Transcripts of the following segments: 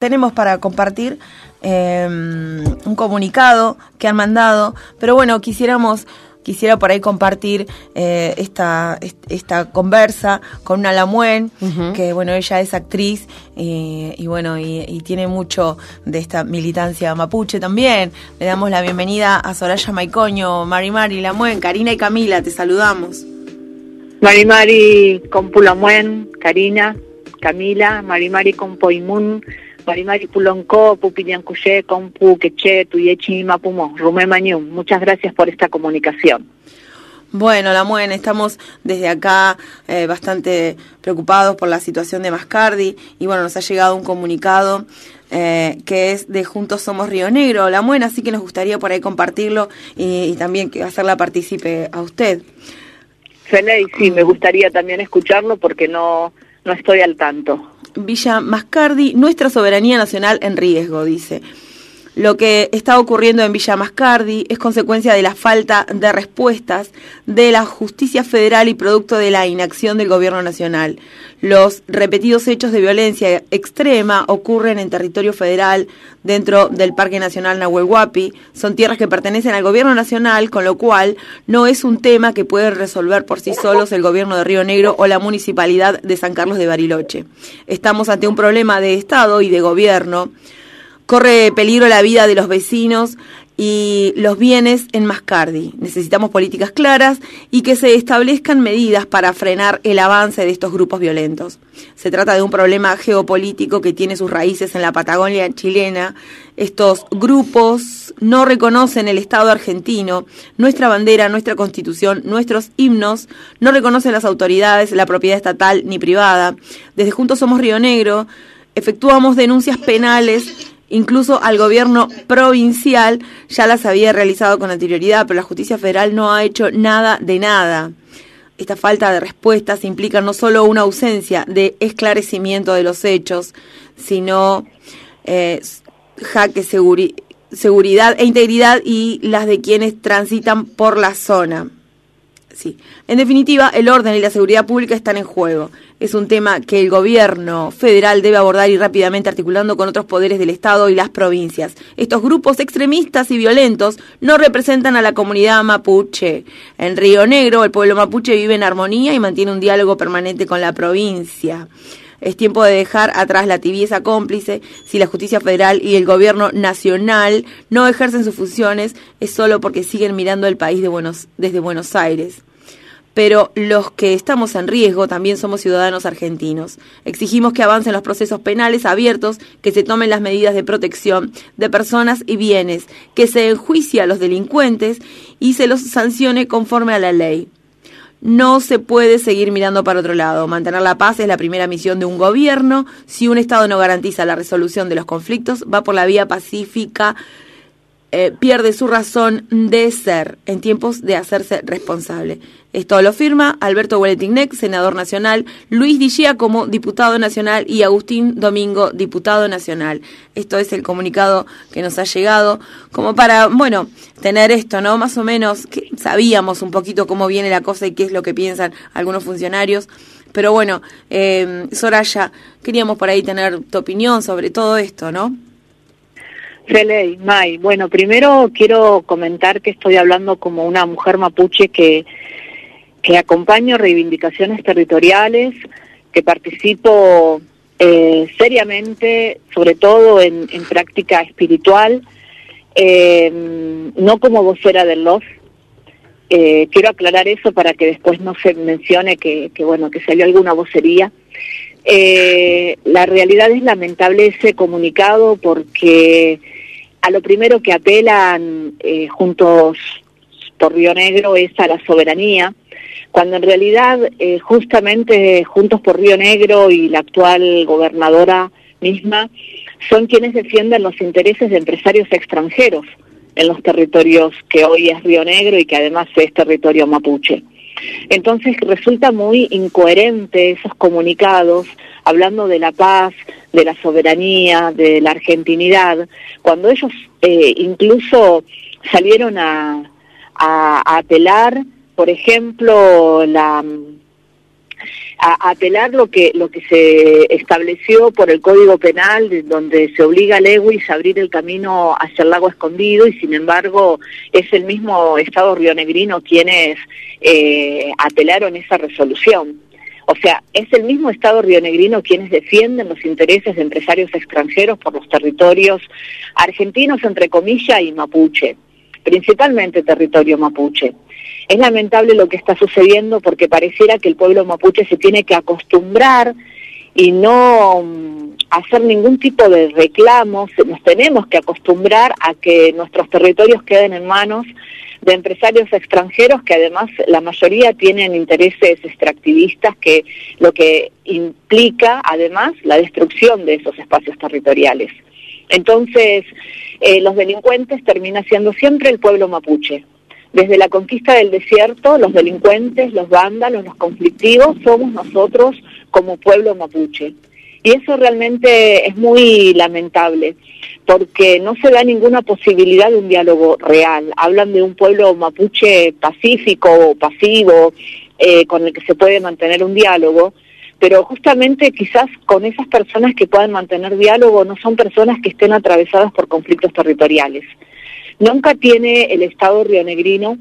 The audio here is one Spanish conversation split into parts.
tenemos para compartir eh, un comunicado que han mandado, pero bueno, quisiéramos quisiera por ahí compartir eh, esta, esta conversa con una Lamuen, que bueno, ella es actriz y bueno, y, tiene mucho de esta militancia mapuche también. Le damos la bienvenida a Soraya Maicoño, Mari Mari Lamuen, Karina y Camila, te saludamos. Mari Mari Compulamuen, Karina, Camila, Mari Mari Compoimun, Pupiñancuye, Compu, Queche, Rumé Muchas gracias por esta comunicación. Bueno, la Muen, estamos desde acá eh, bastante preocupados por la situación de Mascardi y bueno, nos ha llegado un comunicado eh, que es de Juntos Somos Río Negro, la Muen, así que nos gustaría por ahí compartirlo y, también hacerla partícipe a usted. Fene, sí, me gustaría también escucharlo porque no, no estoy al tanto. Villa Mascardi, nuestra soberanía nacional en riesgo, dice. Lo que está ocurriendo en Villa Mascardi es consecuencia de la falta de respuestas de la justicia federal y producto de la inacción del gobierno nacional. Los repetidos hechos de violencia extrema ocurren en territorio federal dentro del Parque Nacional Nahuel Huapi. Son tierras que pertenecen al gobierno nacional, con lo cual no es un tema que puede resolver por sí solos el gobierno de Río Negro o la municipalidad de San Carlos de Bariloche. Estamos ante un problema de Estado y de gobierno Corre peligro la vida de los vecinos y los bienes en Mascardi. Necesitamos políticas claras y que se establezcan medidas para frenar el avance de estos grupos violentos. Se trata de un problema geopolítico que tiene sus raíces en la Patagonia chilena. Estos grupos no reconocen el Estado argentino, nuestra bandera, nuestra constitución, nuestros himnos, no reconocen las autoridades, la propiedad estatal ni privada. Desde Juntos Somos Río Negro efectuamos denuncias penales Incluso al gobierno provincial ya las había realizado con anterioridad, pero la justicia federal no ha hecho nada de nada. Esta falta de respuestas implica no solo una ausencia de esclarecimiento de los hechos, sino eh, jaque seguridad e integridad y las de quienes transitan por la zona. Sí. En definitiva, el orden y la seguridad pública están en juego. Es un tema que el gobierno federal debe abordar y rápidamente articulando con otros poderes del Estado y las provincias. Estos grupos extremistas y violentos no representan a la comunidad mapuche. En Río Negro, el pueblo mapuche vive en armonía y mantiene un diálogo permanente con la provincia. Es tiempo de dejar atrás la tibieza cómplice. Si la justicia federal y el gobierno nacional no ejercen sus funciones, es solo porque siguen mirando el país desde Buenos Aires pero los que estamos en riesgo también somos ciudadanos argentinos. Exigimos que avancen los procesos penales abiertos, que se tomen las medidas de protección de personas y bienes, que se enjuicie a los delincuentes y se los sancione conforme a la ley. No se puede seguir mirando para otro lado. Mantener la paz es la primera misión de un gobierno. Si un Estado no garantiza la resolución de los conflictos, va por la vía pacífica, eh, pierde su razón de ser en tiempos de hacerse responsable. Esto lo firma Alberto Hueletignek, senador nacional, Luis Dillea como diputado nacional y Agustín Domingo, diputado nacional. Esto es el comunicado que nos ha llegado como para, bueno, tener esto, ¿no? Más o menos, que sabíamos un poquito cómo viene la cosa y qué es lo que piensan algunos funcionarios. Pero bueno, eh, Soraya, queríamos por ahí tener tu opinión sobre todo esto, ¿no? Feley, May. Bueno, primero quiero comentar que estoy hablando como una mujer mapuche que que acompaño reivindicaciones territoriales, que participo eh, seriamente, sobre todo en, práctica espiritual, eh, no como vocera del LOS. Eh, quiero aclarar eso para que después no se mencione que, que bueno que salió alguna vocería. la realidad es lamentable ese comunicado porque a lo primero que apelan juntos por Río Negro es a la soberanía, cuando en realidad eh, justamente Juntos por Río Negro y la actual gobernadora misma son quienes defienden los intereses de empresarios extranjeros en los territorios que hoy es Río Negro y que además es territorio mapuche. Entonces resulta muy incoherente esos comunicados hablando de la paz, de la soberanía, de la argentinidad, cuando ellos eh, incluso salieron a, a apelar por ejemplo, la, a, apelar lo que lo que se estableció por el Código Penal, donde se obliga a Lewis a abrir el camino hacia el lago escondido y sin embargo es el mismo Estado rionegrino quienes eh, apelaron esa resolución. O sea, es el mismo Estado rionegrino quienes defienden los intereses de empresarios extranjeros por los territorios argentinos, entre comillas, y mapuche, principalmente territorio mapuche. Es lamentable lo que está sucediendo porque pareciera que el pueblo mapuche se tiene que acostumbrar y no mm, hacer ningún tipo de reclamos, nos tenemos que acostumbrar a que nuestros territorios queden en manos de empresarios extranjeros que además la mayoría tienen intereses extractivistas que lo que implica además la destrucción de esos espacios territoriales. Entonces, eh, los delincuentes termina siendo siempre el pueblo mapuche. Desde la conquista del desierto, los delincuentes, los vándalos, los conflictivos, somos nosotros como pueblo mapuche. Y eso realmente es muy lamentable, porque no se da ninguna posibilidad de un diálogo real. Hablan de un pueblo mapuche pacífico o pasivo, eh, con el que se puede mantener un diálogo, pero justamente quizás con esas personas que puedan mantener diálogo no son personas que estén atravesadas por conflictos territoriales. Nunca tiene el Estado rionegrino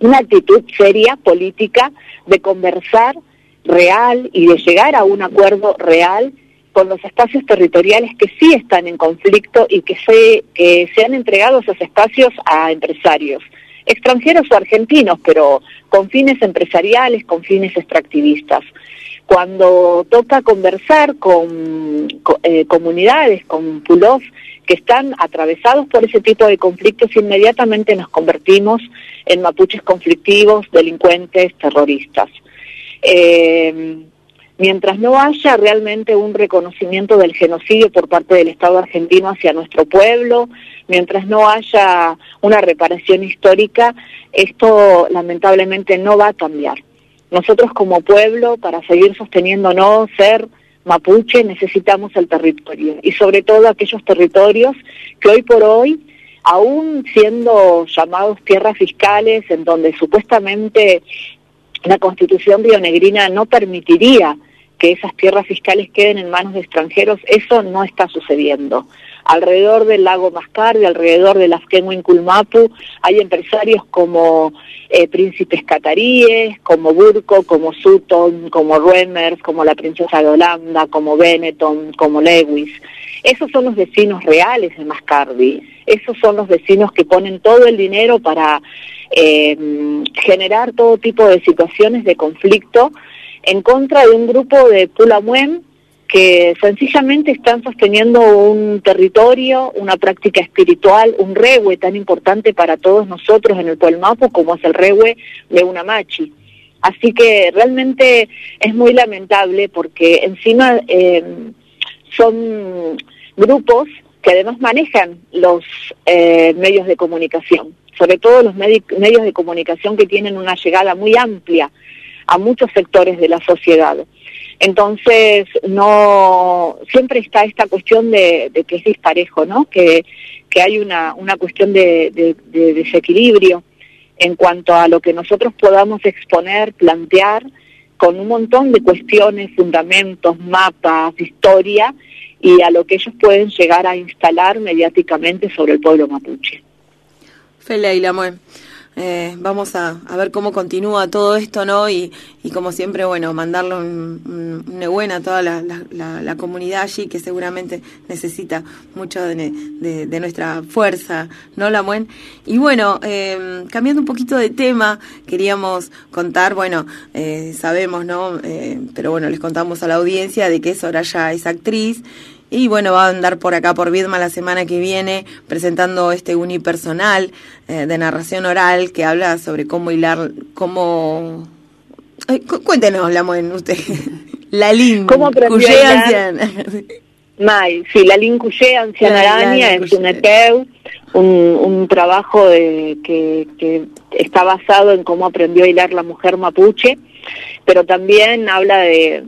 una actitud seria, política, de conversar real y de llegar a un acuerdo real con los espacios territoriales que sí están en conflicto y que se, que se han entregado esos espacios a empresarios, extranjeros o argentinos, pero con fines empresariales, con fines extractivistas. Cuando toca conversar con, eh, comunidades, con pulos que están atravesados por ese tipo de conflictos, inmediatamente nos convertimos en mapuches conflictivos, delincuentes, terroristas. Eh, mientras no haya realmente un reconocimiento del genocidio por parte del Estado argentino hacia nuestro pueblo, mientras no haya una reparación histórica, esto lamentablemente no va a cambiar. Nosotros como pueblo, para seguir sosteniéndonos, ser mapuche, necesitamos el territorio y sobre todo aquellos territorios que hoy por hoy, aún siendo llamados tierras fiscales, en donde supuestamente la constitución bionegrina no permitiría que esas tierras fiscales queden en manos de extranjeros, eso no está sucediendo. Alrededor del lago Mascardi, alrededor del Afkenwin Kulmapu, hay empresarios como eh, príncipes cataríes, como Burko, como Sutton, como Ruemers, como la princesa de Holanda, como Benetton, como Lewis. Esos son los vecinos reales de Mascardi. Esos son los vecinos que ponen todo el dinero para eh, generar todo tipo de situaciones de conflicto en contra de un grupo de Pulamuen que sencillamente están sosteniendo un territorio, una práctica espiritual, un regue tan importante para todos nosotros en el Puelmapo como es el regue de una machi. Así que realmente es muy lamentable porque encima eh, son grupos que además manejan los eh, medios de comunicación, sobre todo los medios de comunicación que tienen una llegada muy amplia a muchos sectores de la sociedad. Entonces, no siempre está esta cuestión de, que es disparejo, ¿no? Que, que hay una, una cuestión de, de, desequilibrio en cuanto a lo que nosotros podamos exponer, plantear, con un montón de cuestiones, fundamentos, mapas, historia, y a lo que ellos pueden llegar a instalar mediáticamente sobre el pueblo mapuche. Feleila, eh, vamos a, ver cómo continúa todo esto, ¿no? Y, y como siempre, bueno, mandarle un, un, buena a toda la, la, comunidad allí que seguramente necesita mucho de, nuestra fuerza, ¿no, la Muen? Y bueno, eh, cambiando un poquito de tema, queríamos contar, bueno, eh, sabemos, ¿no? pero bueno, les contamos a la audiencia de que Soraya es actriz y bueno, va a andar por acá por Vidma la semana que viene presentando este unipersonal eh, de narración oral que habla sobre cómo hilar, cómo... cuéntenos, la en usted. la Lin, ¿Cómo Cuyé Anciana. May, sí, la Lin Cuyé Anciana Araña es un ETEU, un, un trabajo de, que, que está basado en cómo aprendió a hilar la mujer mapuche, pero también habla de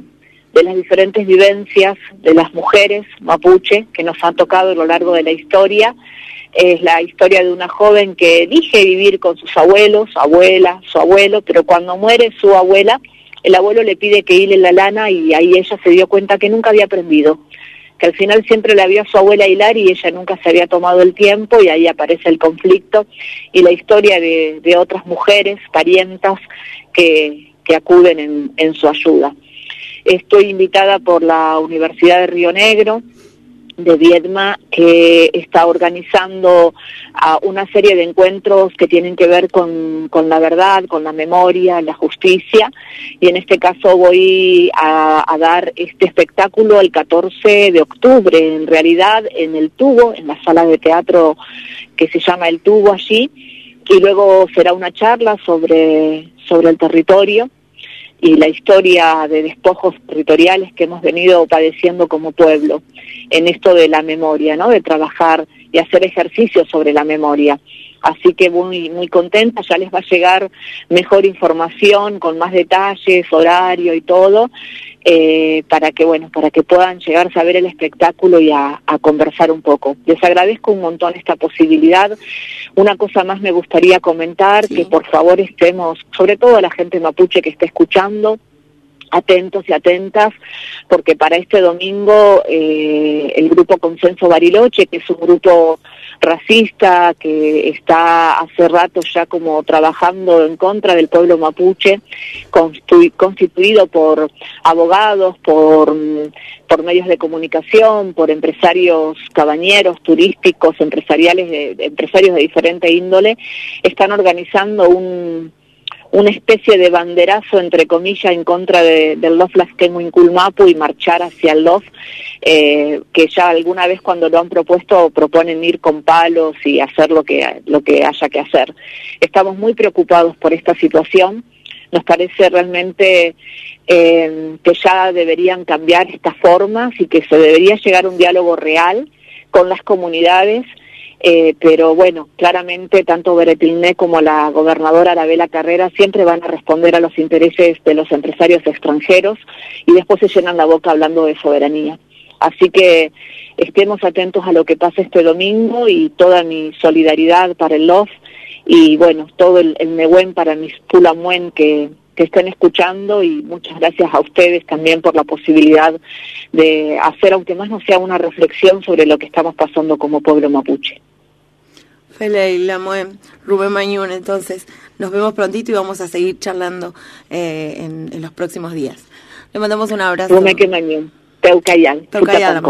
de las diferentes vivencias de las mujeres mapuche que nos han tocado a lo largo de la historia. Es la historia de una joven que elige vivir con sus abuelos, su abuela, su abuelo, pero cuando muere su abuela, el abuelo le pide que hile la lana y ahí ella se dio cuenta que nunca había aprendido, que al final siempre le vio a su abuela hilar y ella nunca se había tomado el tiempo y ahí aparece el conflicto y la historia de, de otras mujeres, parientas, que, que acuden en, en su ayuda. Estoy invitada por la Universidad de Río Negro, de Viedma que está organizando uh, una serie de encuentros que tienen que ver con, con, la verdad, con la memoria, la justicia. Y en este caso voy a, a, dar este espectáculo el 14 de octubre, en realidad en el tubo, en la sala de teatro que se llama El Tubo allí. Y luego será una charla sobre, sobre el territorio y la historia de despojos territoriales que hemos venido padeciendo como pueblo en esto de la memoria, ¿no? De trabajar y hacer ejercicio sobre la memoria. Así que muy muy contenta, ya les va a llegar mejor información con más detalles, horario y todo eh, para que bueno para que puedan llegar a ver el espectáculo y a, a, conversar un poco les agradezco un montón esta posibilidad una cosa más me gustaría comentar sí. que por favor estemos sobre todo a la gente mapuche que está escuchando atentos y atentas, porque para este domingo eh, el grupo Consenso Bariloche, que es un grupo racista que está hace rato ya como trabajando en contra del pueblo mapuche, constituido por abogados, por, por medios de comunicación, por empresarios cabañeros, turísticos, empresariales, de, empresarios de diferente índole, están organizando un una especie de banderazo, entre comillas, en contra de, del Lof Lasquemuinculmapu y marchar hacia el Lof, eh, que ya alguna vez cuando lo han propuesto proponen ir con palos y hacer lo que, lo que haya que hacer. Estamos muy preocupados por esta situación. Nos parece realmente eh, que ya deberían cambiar estas formas y que se debería llegar a un diálogo real con las comunidades eh, pero bueno, claramente tanto Beretilné como la gobernadora Arabela Carrera siempre van a responder a los intereses de los empresarios extranjeros y después se llenan la boca hablando de soberanía. Así que estemos atentos a lo que pasa este domingo y toda mi solidaridad para el LOF y bueno, todo el, el para mis Pulamuen que, que estén escuchando y muchas gracias a ustedes también por la posibilidad de hacer, aunque más no sea una reflexión sobre lo que estamos pasando como pueblo mapuche. Fele y Rubén Mañún, entonces nos vemos prontito y vamos a seguir charlando eh, en, en, los próximos días. Le mandamos un abrazo. Rubén Mañún, Teucayal. Teucayal,